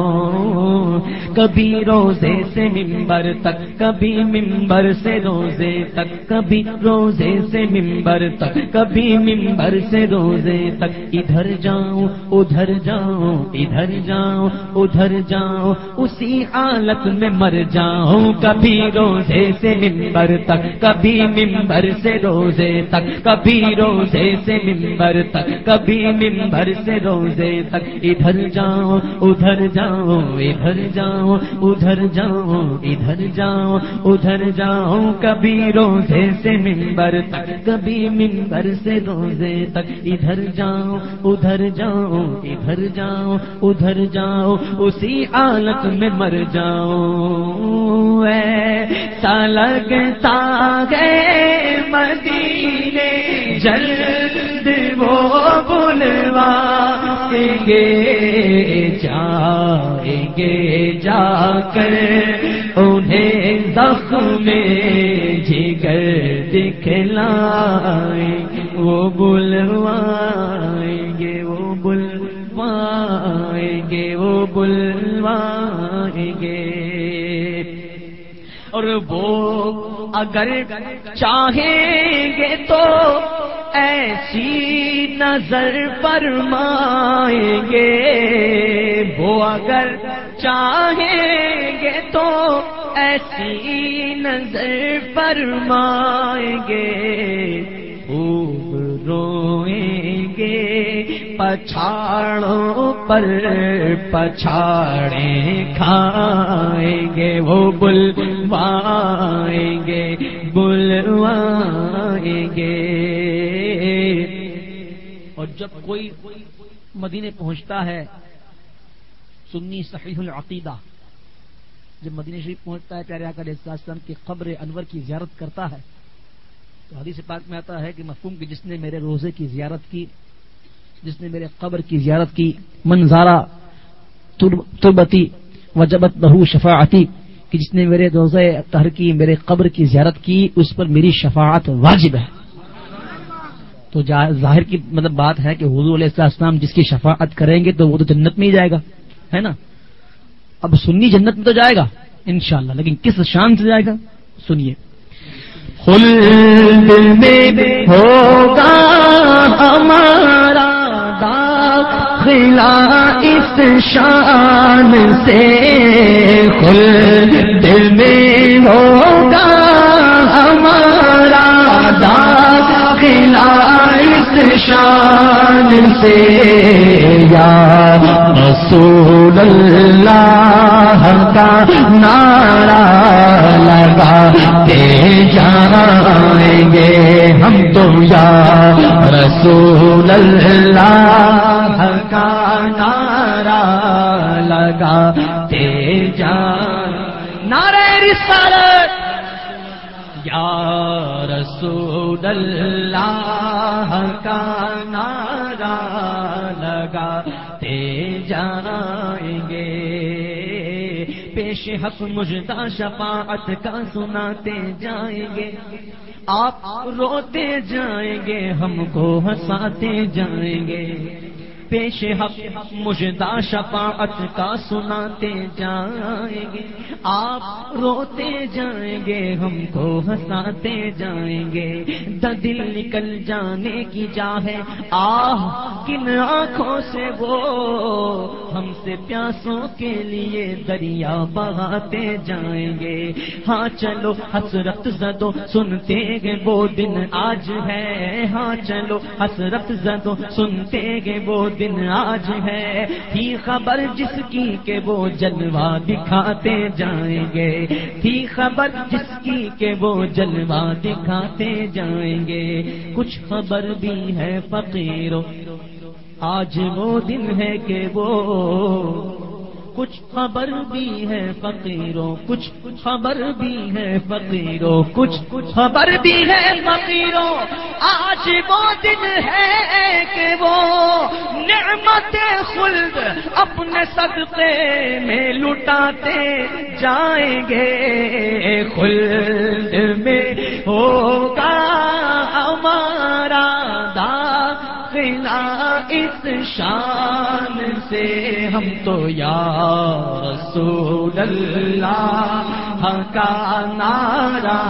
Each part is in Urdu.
ہاں کبھی روزے سے ممبر تک، کبھی ممبر سے روزے تک، کبھی روزے سے ممبر تک، کبھی ممبر سے روزے تک۔ ادھر جاؤں ادھر جاؤں ادھر جاؤں ادھر جاؤں، اسی حالت میں مر جاؤں۔ کبھی روزے سے ممبر تک، کبھی ممبر سے روزے تک، کبھی روزے سے ممبر تک، کبھی ممبر سے روزے تک۔ ادھر جاؤں ادھر جاؤں ادھر جاؤں۔ ادھر جاؤں ادھر جاؤں ادھر جاؤں، کبھی روزے سے ممبر تک، کبھی ممبر سے روزے تک، ادھر جاؤں ادھر جاؤں ادھر جاؤں ادھر جاؤں، اسی حالت میں مر جاؤں۔ لگتا گئے مدینے، جلد وہ بلوا گے، جائیں گے جا کر۔ انہیں زخم جگر دکھلائیں، وہ بلوائیں گے، وہ بلوائیں گے، وہ بلوائیں گے۔ اور وہ اگر چاہیں گے تو ایسی نظر فرمائیں گے۔ وہ اگر چاہیں گے تو ایسی نظر فرمائیں گے۔ خوب روئیں گے پچھاڑوں پر پچھاڑے کھائیں گے۔ وہ بلوائیں جب کوئی مدینے پہنچتا ہے، سنی صحیح العقیدہ، جب مدینہ شریف پہنچتا ہے، پیارے آکر اسلام کی قبر انور کی زیارت کرتا ہے، تو حدیث پاک میں آتا ہے کہ مفہوم کہ جس نے میرے روزے کی زیارت کی، جس نے میرے قبر کی زیارت کی، منظارہ تربتی، وجبت بہو شفاعتی، کہ جس نے میرے روزے تہر کی، میرے قبر کی زیارت کی، اس پر میری شفاعت واجب ہے۔ تو ظاہر کی مطلب بات ہے کہ حضور علیہ السلام جس کی شفاعت کریں گے تو وہ تو جنت میں ہی جائے گا، ہے نا؟ اب سنی جنت میں تو جائے گا، انشاءاللہ، لیکن کس شان سے جائے گا؟ سنیے۔ ہوگا ہمارا داخلہ اس شان سے۔ دل میں ہوگا شان سے یا رسول اللہ کا نعرہ لگاتے جائیں گے ہم تو یا رسول اللہ کا نعرہ لگاتے جائیں نعرہ رسالت۔ یا رسول اللہ کا نعرہ لگاتے جائیں گے۔ پیش حق مجدہ شفاعت کا سناتے جائیں گے۔ آپ روتے جائیں گے، ہم کو ہنساتے جائیں گے۔ پیش حق، مجدہ شفاعت کا سناتے جائیں گے۔ آپ روتے جائیں گے، ہم کو ہنساتے جائیں گے۔ دل نکل جانے کی چاہے آہ، کن آنکھوں سے وہ ہم سے پیاسوں کے لیے دریا بہاتے جائیں گے۔ ہاں چلو، حسرت زدو سنتے گے، وہ دن آج ہے۔ ہاں چلو، حسرت زدو سنتے گے، وہ دن دن آج ہے۔ تھی خبر جس کی کہ وہ جلوہ دکھاتے جائیں گے۔ تھی خبر جس کی کہ وہ جلوہ دکھاتے جائیں گے۔ کچھ خبر بھی ہے فقیروں آج وہ دن ہے کہ وہ کچھ خبر بھی ہے فقیروں، کچھ خبر بھی ہے فقیروں، کچھ کچھ خبر بھی ہے فقیروں۔ آج وہ دن ہے کہ وہ نعمت خلد اپنے صدقے میں لٹاتے جائیں گے۔ خلد میں ہوگا ہمارا اس شان سے ہم تو یا رسول اللہ کا نعرہ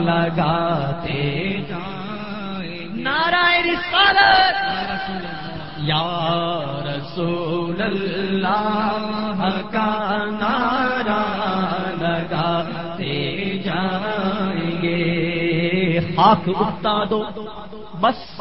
لگاتے نعرہ رسالت۔ یا رسول اللہ کا نعرہ لگاتے جائیں گے۔ خاک اٹھتا دو۔ بس۔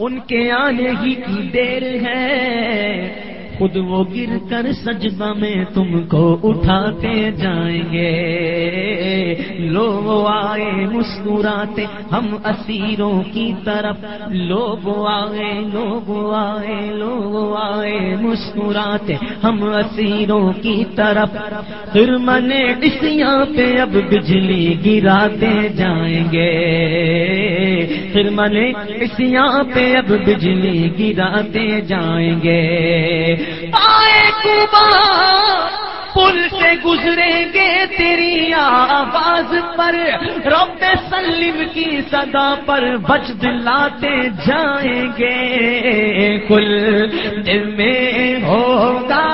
ان کے آنے ہی کی دیر ہے۔ خود وہ گر کر سجدہ میں تم کو اٹھاتے جائیں گے۔ لوگ آئے مسکراتے ہم اسیروں کی طرف۔ لوگ آئے لوگ آئے لوگ آئے مسکراتے ہم اسیروں کی طرف۔ پھر ڈسیاں پہ اب بجلی گراتے جائیں گے۔ پھر ڈسیاں پہ اب بجلی گراتے جائیں گے۔ پل سے گزریں گے تیری آواز پر۔ رب سلیم کی صدا پر بچ دلاتے جائیں گے۔ کل دل میں ہوگا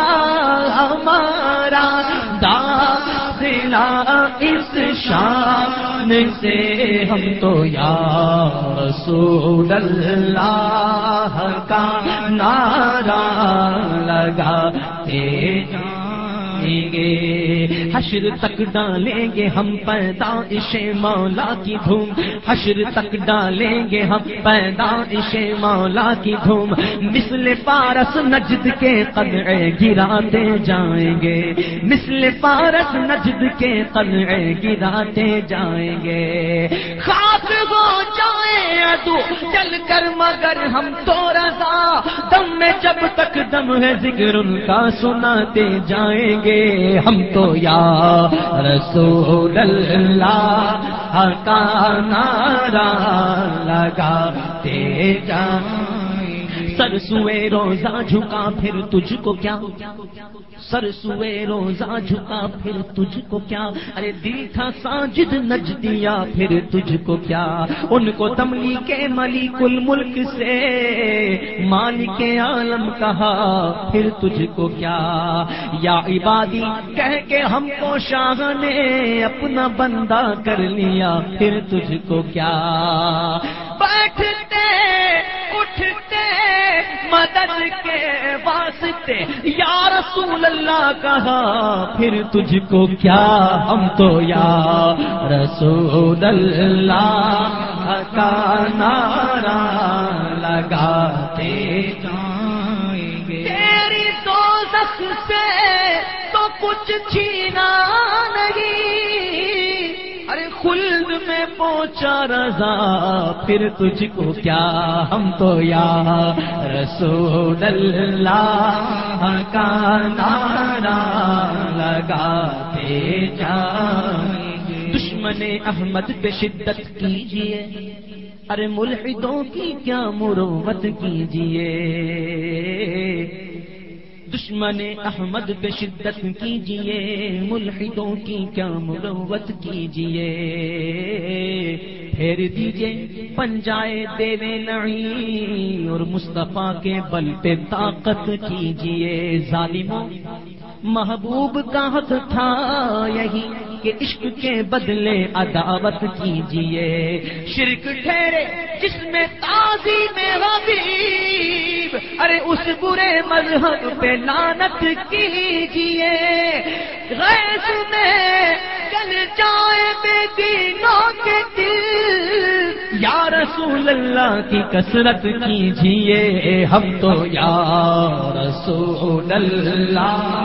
ہمارا داخلہ اس شام شان سے ہم تو یا رسول اللہ کا نعرہ لگاتے جائیں گے۔ حشر تک ڈالیں گے ہم پیدائش مولا کی دھوم۔ حشر تک ڈالیں گے ہم پیدائش مولا کی دھوم۔ مثل پارس نجد کے قدرے گراتے جائیں گے۔ مثل پارس نجد کے قدرے گراتے جائیں گے۔ خاص ہو جائیں چل کر مگر ہم تو رضا۔ دم میں جب تک دم ہے ذکر ان کا سناتے جائیں گے۔ ہم تو یا رسول اللہ کا نعرہ لگاتے جائیں سر سوئے روزہ جھکا، پھر تجھ کو کیا؟ سر سوئے روزہ جھکا، پھر تجھ کو کیا؟ ارے دل تھا ساجد نج دیا پھر تجھ کو کیا؟ ان کو تملی کے ملک الملک سے مالک عالم کہا، پھر تجھ کو کیا؟ یا عبادی، کہہ کے ہم کو شاہ نے اپنا بندہ کر لیا، پھر تجھ کو کیا؟ بیٹھتے مدد کے واسطے، یا رسول اللہ کہا، پھر تجھ کو کیا ہم تو یا رسول اللہ کا نعرہ لگاتے جائیں گے۔ تیری دو سے تو کچھ چھینا پہنچا رضا، پھر تجھ کو کیا ہم تو یا رسول اللہ کا نعرہ لگاتے جائیں۔ دشمن احمد پہ شدت کیجیے ارے ملحدوں کی کیا مروت کیجیے دشمن احمد پہ شدت کیجیے ملحدوں کی کیا مروت کیجیے پھیر دیجیے پنجائے دیوے نعی اور مصطفیٰ کے بل پہ طاقت کیجیے ظالموں، محبوب کا حق تھا یہی کہ عشق کے بدلے عداوت کیجیے شرک ٹھہرے جس میں تازی میں حبیب ارے اس برے مذہب پہ لانت کیجیے غیث میں چل جائے بے دینوں کے دل۔ یا رسول اللہ کی کثرت کیجیے ہم تو یا رسول اللہ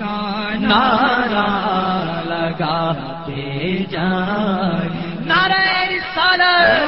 کا نعرہ لگاتے جائیں۔ نعرہ رسالت۔